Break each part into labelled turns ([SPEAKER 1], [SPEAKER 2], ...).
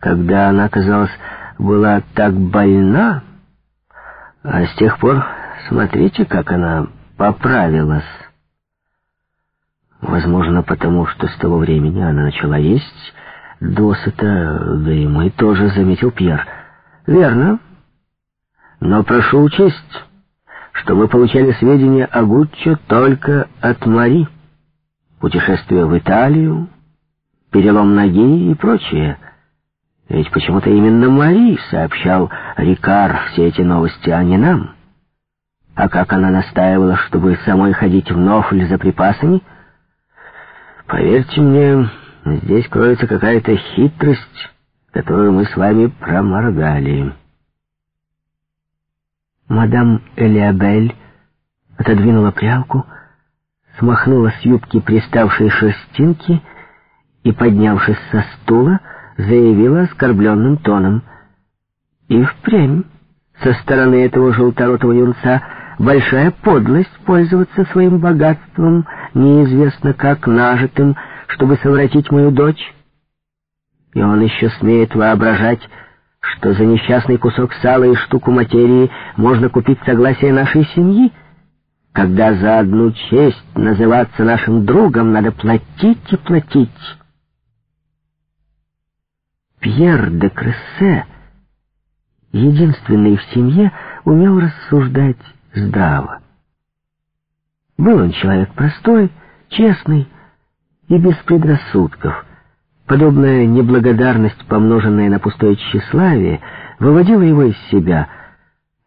[SPEAKER 1] когда она, казалось, была так больна, а с тех пор смотрите, как она поправилась. Возможно, потому что с того времени она начала есть досыта, да и мы тоже, заметил Пьер. Верно. Но прошу учесть, что вы получали сведения о Гуччо только от Мари. Путешествие в Италию, перелом ноги и прочее. Ведь почему-то именно Мари сообщал Рикар все эти новости, а не нам. А как она настаивала, чтобы самой ходить в Нофль за припасами — Поверьте мне, здесь кроется какая-то хитрость, которую мы с вами проморгали.
[SPEAKER 2] Мадам Элиабель отодвинула прялку, смахнула с юбки приставшие шерстинки и, поднявшись со стула, заявила оскорбленным тоном. И впрямь со стороны этого желторотого юнца большая подлость пользоваться своим богатством, неизвестно как нажитым, чтобы совратить мою дочь. И он еще смеет воображать, что за несчастный кусок сала и штуку материи можно купить согласие нашей семьи, когда за одну честь называться нашим другом надо платить и платить. Пьер де Крессе, единственный в семье, умел рассуждать здраво. Был он человек простой, честный и без предрассудков. Подобная неблагодарность, помноженная на пустое тщеславие, выводила его из себя.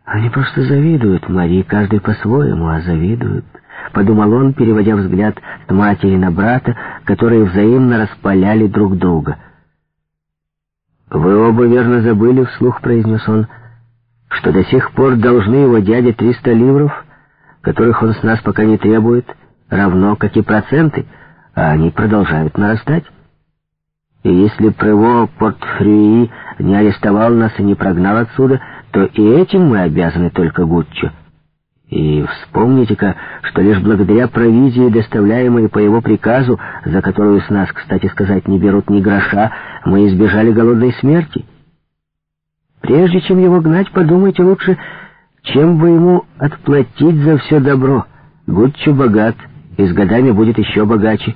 [SPEAKER 2] Они просто завидуют Марии, каждый по-своему, а завидуют. Подумал он, переводя взгляд с матери на брата, которые взаимно распаляли друг друга. «Вы оба верно забыли», — вслух произнес он, — что до сих пор должны его дяде 300 ливров, которых он с нас пока не требует, равно как и проценты, а они продолжают нарастать. И если Прево Портфрюи не арестовал нас и не прогнал отсюда, то и этим мы обязаны только Гуччо. И вспомните-ка, что лишь благодаря провизии, доставляемой по его приказу, за которую с нас, кстати сказать, не берут ни гроша, мы избежали голодной смерти. Прежде чем его гнать, подумайте лучше, чем бы ему отплатить за все добро. Гуччо богат, и с годами будет еще богаче.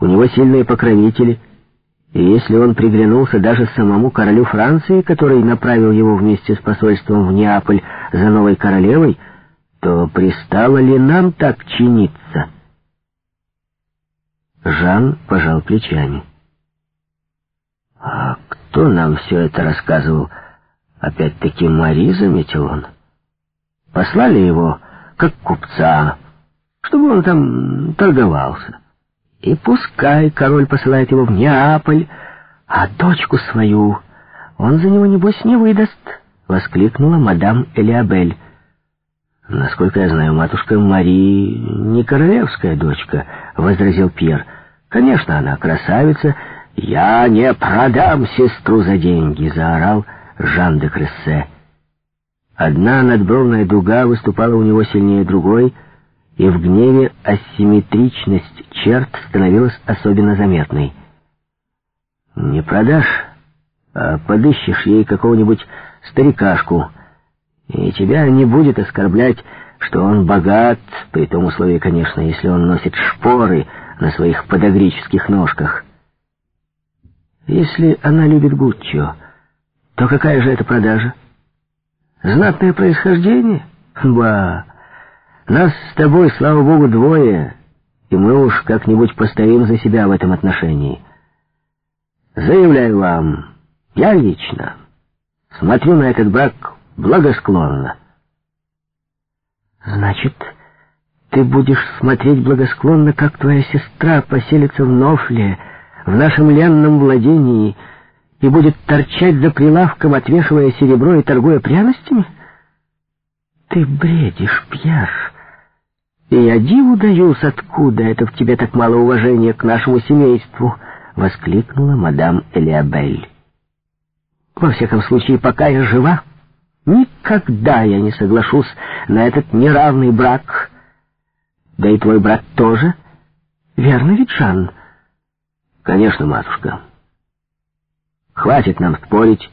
[SPEAKER 2] У него сильные покровители. И если он приглянулся даже самому королю Франции, который направил его вместе с посольством в Неаполь за новой королевой, то пристало ли нам так чиниться? Жан пожал плечами. «А кто нам все это рассказывал?» Опять-таки Мари, заметил он. Послали его, как купца, чтобы он там торговался. И пускай король посылает его в Неаполь, а дочку свою он за него, небось, не выдаст, — воскликнула мадам Элиабель. «Насколько я знаю, матушка Мари не королевская дочка», — возразил Пьер. «Конечно, она красавица. Я не продам сестру за деньги», — заорал Жан де Крессе. Одна надбровная дуга выступала у него сильнее другой, и в гневе асимметричность черт становилась особенно заметной. «Не продашь, а подыщешь ей какого-нибудь старикашку, и тебя не будет оскорблять, что он богат, при том условии, конечно, если он носит шпоры на своих подогрических ножках. Если она любит Гуччо, то какая же это продажа? Знатное происхождение? Ба! Нас с тобой, слава богу, двое, и мы уж как-нибудь постоим за себя в этом отношении. Заявляю вам, я лично смотрю на этот брак благосклонно. Значит, ты будешь смотреть благосклонно, как твоя сестра поселится в Нофле, в нашем ленном владении, и будет торчать за прилавком, отвешивая серебро и торгуя пряностями? Ты бредишь, Пьер. И я диву даюсь, откуда это в тебе так мало уважения к нашему семейству, — воскликнула мадам Элиабель. Во всяком случае, пока я жива, никогда я не соглашусь на этот неравный брак. Да и твой брат тоже. Верно ведь, Жан? Конечно, матушка.
[SPEAKER 1] Хватит нам спорить.